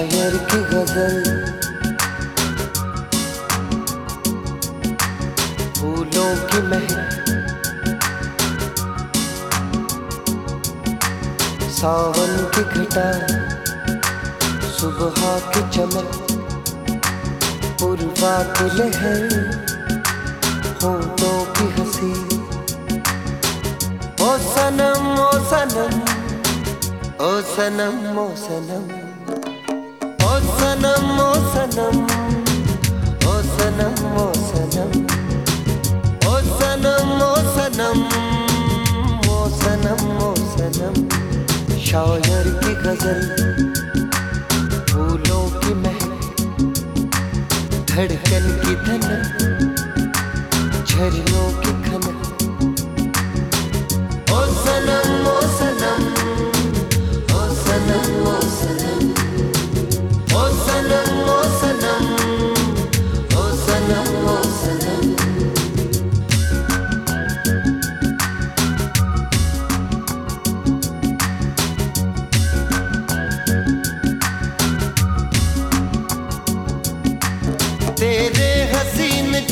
शायर की गज़ल फूलों की महक। सावन की घटा। सुबह की चमक। पूर्वा की लहर होठों की हँसी। ओ सनम ओ सनम। ओ सनम ओ सनम। सनम ओ सनम ओ सनम ओ सनम ओ सनम ओ सनम ओ सनम ओ सनम शायर की गज़ल, फूलों की महक धड़कन की धन झरियों की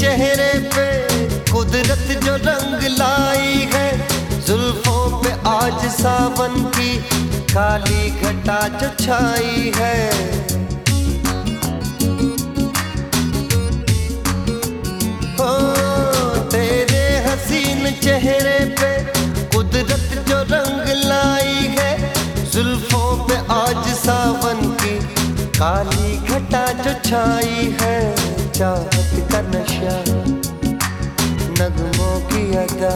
चेहरे पे कुदरत जो रंग लाई है। जुल्फों पे आज सावन की काली घटा जो छाई है। ओ, तेरे हसीन चेहरे पे कुदरत जो रंग लाई है। जुल्फों पे आज सावन की काली घटा जो छाई है। चाहत का नशा नगमों की अदा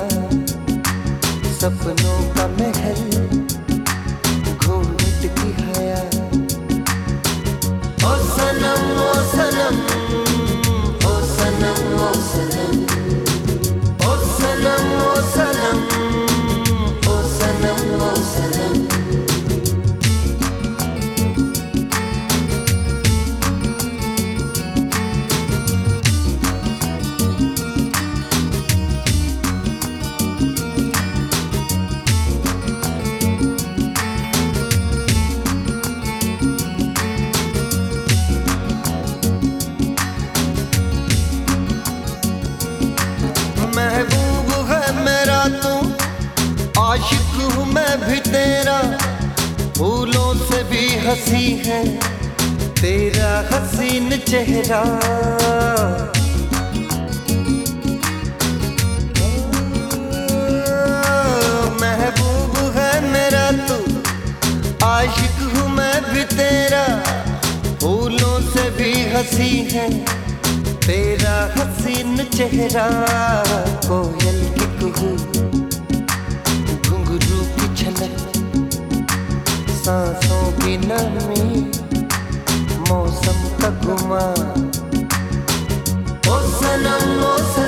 सपनों का महल। आशिक हूँ मैं भी तेरा। फूलों से भी हँसी है, तेरा हसीन चेहरा। महबूब है मेरा तू, आशिक हूँ मैं भी तेरा। फूलों से भी हँसी है, तेरा हसीन चेहरा। कोयल की कुहू झलक सांसों की नमी मौसम का घुमा ओ सनम ओ सनम।